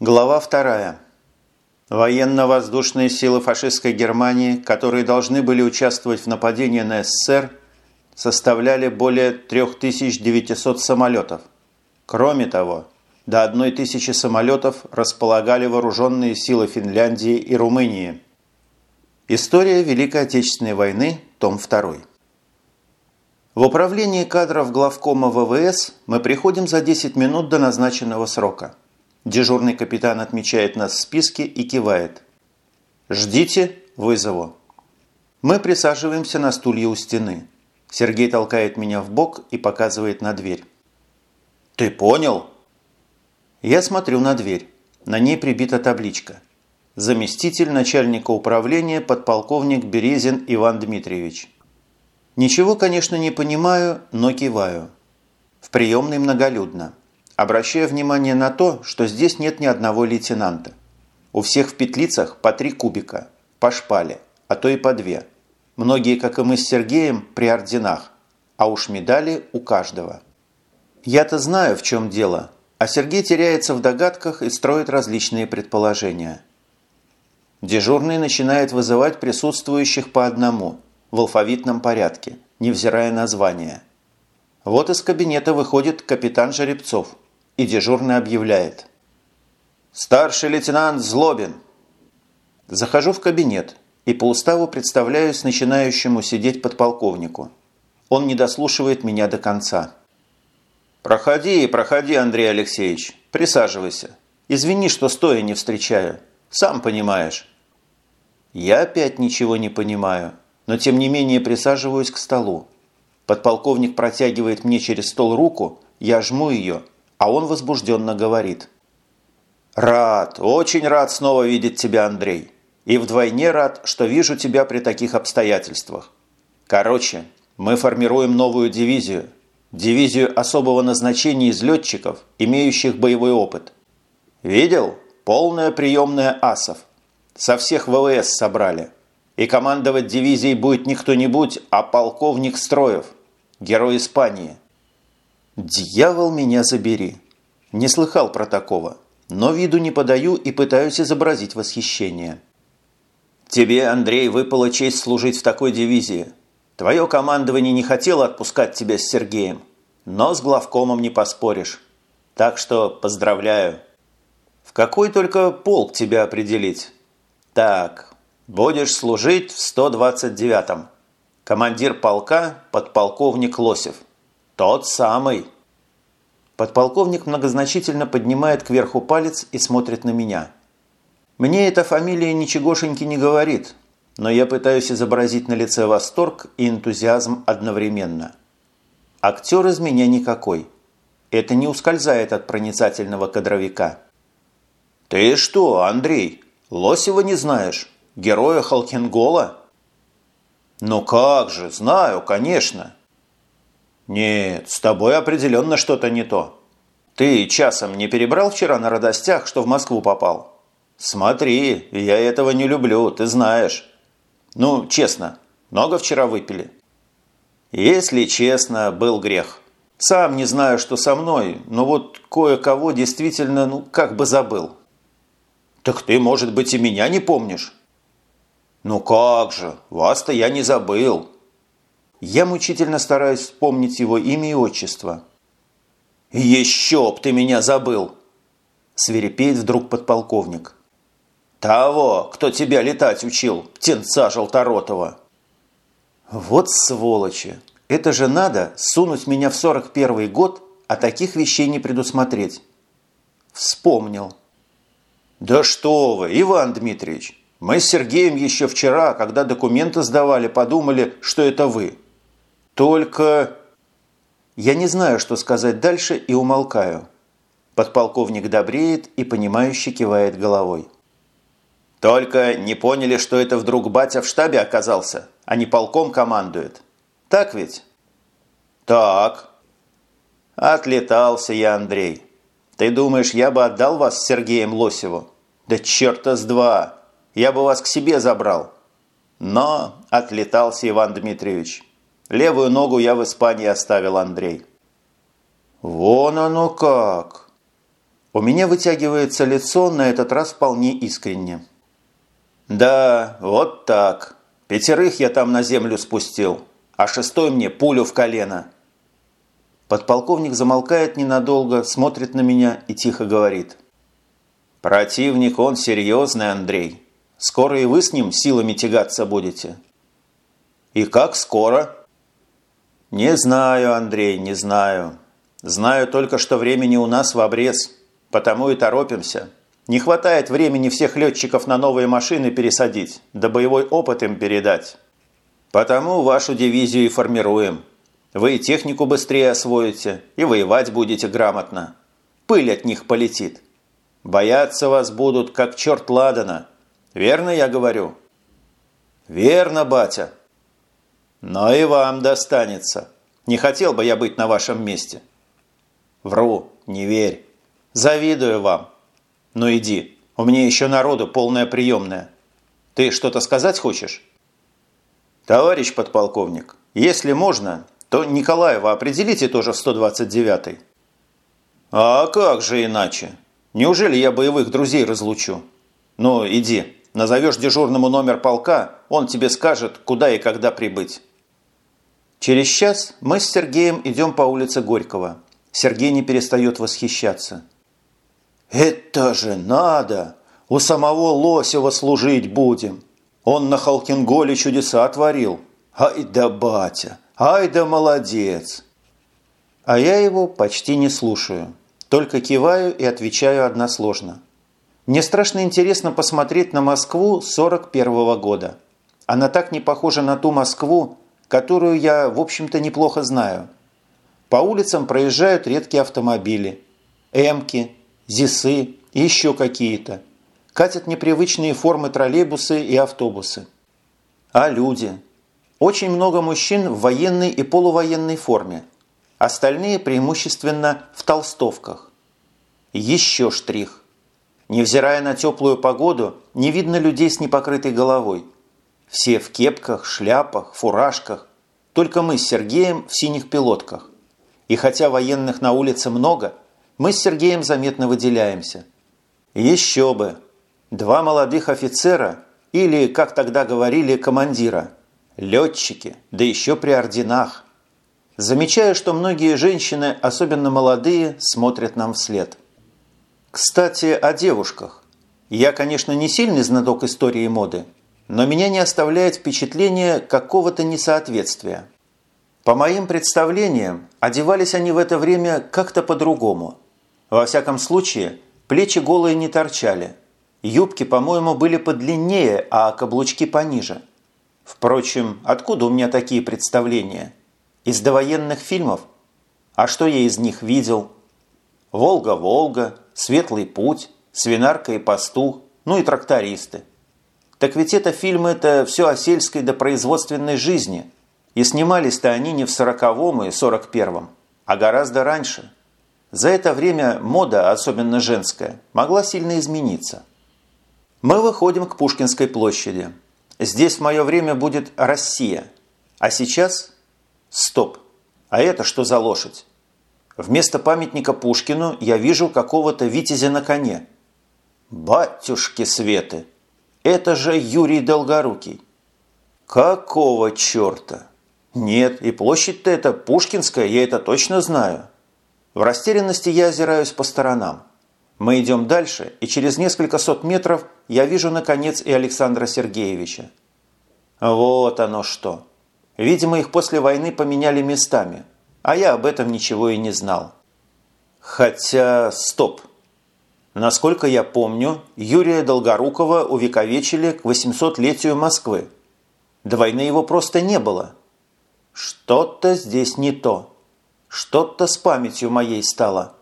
Глава 2. Военно-воздушные силы фашистской Германии, которые должны были участвовать в нападении на СССР, составляли более 3900 самолетов. Кроме того, до 1000 самолетов располагали вооруженные силы Финляндии и Румынии. История Великой Отечественной войны, том 2. В управлении кадров главкома ВВС мы приходим за 10 минут до назначенного срока. Дежурный капитан отмечает нас в списке и кивает. «Ждите, вызову». Мы присаживаемся на стулья у стены. Сергей толкает меня в бок и показывает на дверь. «Ты понял?» Я смотрю на дверь. На ней прибита табличка. Заместитель начальника управления подполковник Березин Иван Дмитриевич. Ничего, конечно, не понимаю, но киваю. В приемной многолюдно. Обращаю внимание на то, что здесь нет ни одного лейтенанта. У всех в петлицах по три кубика, по шпале, а то и по две. Многие, как и мы с Сергеем, при орденах, а уж медали у каждого. Я-то знаю, в чем дело, а Сергей теряется в догадках и строит различные предположения. Дежурный начинает вызывать присутствующих по одному, в алфавитном порядке, невзирая на звание. Вот из кабинета выходит капитан Жеребцов и дежурный объявляет. «Старший лейтенант Злобин!» Захожу в кабинет и по уставу представляюсь начинающему сидеть подполковнику. Он не дослушивает меня до конца. «Проходи, проходи, Андрей Алексеевич. Присаживайся. Извини, что стоя не встречаю. Сам понимаешь». Я опять ничего не понимаю, но тем не менее присаживаюсь к столу. Подполковник протягивает мне через стол руку, я жму ее, а он возбужденно говорит. «Рад, очень рад снова видеть тебя, Андрей. И вдвойне рад, что вижу тебя при таких обстоятельствах. Короче, мы формируем новую дивизию – дивизию особого назначения из летчиков, имеющих боевой опыт. Видел? Полная приемная асов. Со всех ВВС собрали. И командовать дивизией будет не кто-нибудь, а полковник Строев, герой Испании. Дьявол меня забери. Не слыхал про такого, но виду не подаю и пытаюсь изобразить восхищение. Тебе, Андрей, выпала честь служить в такой дивизии – Твое командование не хотело отпускать тебя с Сергеем, но с главкомом не поспоришь. Так что поздравляю. В какой только полк тебя определить? Так, будешь служить в 129-м. Командир полка – подполковник Лосев. Тот самый. Подполковник многозначительно поднимает кверху палец и смотрит на меня. Мне эта фамилия ничегошеньки не говорит – но я пытаюсь изобразить на лице восторг и энтузиазм одновременно. Актер из меня никакой. Это не ускользает от проницательного кадровика. «Ты что, Андрей, Лосева не знаешь? Героя Халкингола?» «Ну как же, знаю, конечно». «Нет, с тобой определенно что-то не то. Ты часом не перебрал вчера на радостях, что в Москву попал?» «Смотри, я этого не люблю, ты знаешь». Ну, честно, много вчера выпили? Если честно, был грех. Сам не знаю, что со мной, но вот кое-кого действительно, ну, как бы забыл. Так ты, может быть, и меня не помнишь? Ну как же, вас-то я не забыл. Я мучительно стараюсь вспомнить его имя и отчество. «Еще б ты меня забыл!» Свирепеет вдруг подполковник. «Того, кто тебя летать учил, птенца желторотого!» «Вот сволочи! Это же надо сунуть меня в сорок первый год, а таких вещей не предусмотреть!» Вспомнил. «Да что вы, Иван Дмитриевич! Мы с Сергеем еще вчера, когда документы сдавали, подумали, что это вы. Только...» Я не знаю, что сказать дальше и умолкаю. Подполковник добреет и понимающе кивает головой. Только не поняли, что это вдруг батя в штабе оказался, а не полком командует. Так ведь? Так. Отлетался я, Андрей. Ты думаешь, я бы отдал вас с Сергеем Лосеву? Да черта с два. Я бы вас к себе забрал. Но отлетался Иван Дмитриевич. Левую ногу я в Испании оставил, Андрей. Вон оно как. У меня вытягивается лицо на этот раз вполне искренне. «Да, вот так. Пятерых я там на землю спустил, а шестой мне пулю в колено». Подполковник замолкает ненадолго, смотрит на меня и тихо говорит. «Противник он серьезный, Андрей. Скоро и вы с ним силами тягаться будете». «И как скоро?» «Не знаю, Андрей, не знаю. Знаю только, что времени у нас в обрез, потому и торопимся. Не хватает времени всех летчиков на новые машины пересадить, да боевой опыт им передать. Потому вашу дивизию и формируем. Вы и технику быстрее освоите, и воевать будете грамотно. Пыль от них полетит. Бояться вас будут, как черт ладана. Верно я говорю?» «Верно, батя», но и вам достанется. Не хотел бы я быть на вашем месте. Вру, не верь. Завидую вам. Ну иди, у меня еще народу полная приемная. Ты что-то сказать хочешь? Товарищ подполковник, если можно, то Николаева определите тоже в 129-й. А как же иначе? Неужели я боевых друзей разлучу? Ну, иди, назовешь дежурному номер полка, он тебе скажет, куда и когда прибыть. Через час мы с Сергеем идем по улице Горького. Сергей не перестает восхищаться. «Это же надо! У самого Лосева служить будем! Он на Халкинголе чудеса творил! Ай да батя! Ай да молодец!» А я его почти не слушаю. Только киваю и отвечаю односложно. Мне страшно интересно посмотреть на Москву 41 -го года. Она так не похожа на ту Москву, которую я, в общем-то, неплохо знаю. По улицам проезжают редкие автомобили. Эмки, ЗИСы и еще какие-то. Катят непривычные формы троллейбусы и автобусы. А люди? Очень много мужчин в военной и полувоенной форме. Остальные преимущественно в толстовках. Еще штрих. Невзирая на теплую погоду, не видно людей с непокрытой головой – все в кепках, шляпах, фуражках. Только мы с Сергеем в синих пилотках. И хотя военных на улице много, мы с Сергеем заметно выделяемся. Еще бы! Два молодых офицера, или, как тогда говорили, командира. Летчики, да еще при орденах. Замечаю, что многие женщины, особенно молодые, смотрят нам вслед. Кстати, о девушках. Я, конечно, не сильный знаток истории моды, но меня не оставляет впечатление какого-то несоответствия. По моим представлениям, одевались они в это время как-то по-другому. Во всяком случае, плечи голые не торчали. Юбки, по-моему, были подлиннее, а каблучки пониже. Впрочем, откуда у меня такие представления? Из довоенных фильмов? А что я из них видел? «Волга-Волга», «Светлый путь», «Свинарка и пастух», ну и трактористы. Так ведь это фильмы-то все о сельской допроизводственной жизни. И снимались-то они не в сороковом и сорок первом, а гораздо раньше. За это время мода, особенно женская, могла сильно измениться. Мы выходим к Пушкинской площади. Здесь в мое время будет Россия. А сейчас... Стоп. А это что за лошадь? Вместо памятника Пушкину я вижу какого-то витязя на коне. Батюшки Светы! Это же Юрий Долгорукий. Какого черта? Нет, и площадь-то это Пушкинская, я это точно знаю. В растерянности я озираюсь по сторонам. Мы идем дальше, и через несколько сот метров я вижу, наконец, и Александра Сергеевича. Вот оно что. Видимо, их после войны поменяли местами, а я об этом ничего и не знал. Хотя, стоп. Насколько я помню, Юрия Долгорукова увековечили к 800-летию Москвы. До войны его просто не было. Что-то здесь не то. Что-то с памятью моей стало.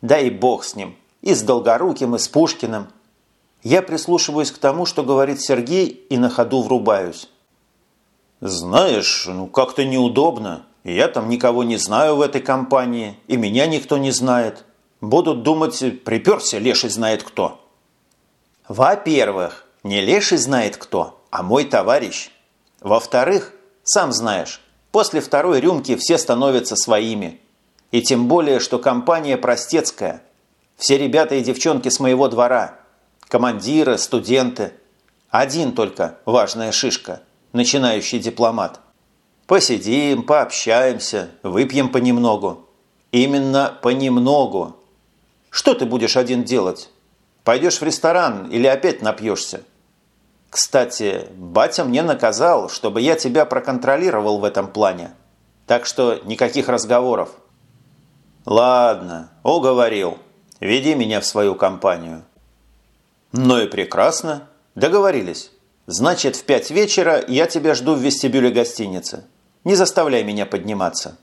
Да и бог с ним. И с Долгоруким, и с Пушкиным. Я прислушиваюсь к тому, что говорит Сергей, и на ходу врубаюсь. «Знаешь, ну как-то неудобно. Я там никого не знаю в этой компании, и меня никто не знает. Будут думать, приперся леший знает кто. Во-первых, не леший знает кто, а мой товарищ. Во-вторых, сам знаешь, после второй рюмки все становятся своими. И тем более, что компания простецкая. Все ребята и девчонки с моего двора. Командиры, студенты. Один только важная шишка, начинающий дипломат. Посидим, пообщаемся, выпьем понемногу. Именно понемногу. Что ты будешь один делать? Пойдешь в ресторан или опять напьешься? Кстати, батя мне наказал, чтобы я тебя проконтролировал в этом плане. Так что никаких разговоров. Ладно, уговорил. Веди меня в свою компанию. Ну и прекрасно. Договорились. Значит, в пять вечера я тебя жду в вестибюле гостиницы. Не заставляй меня подниматься.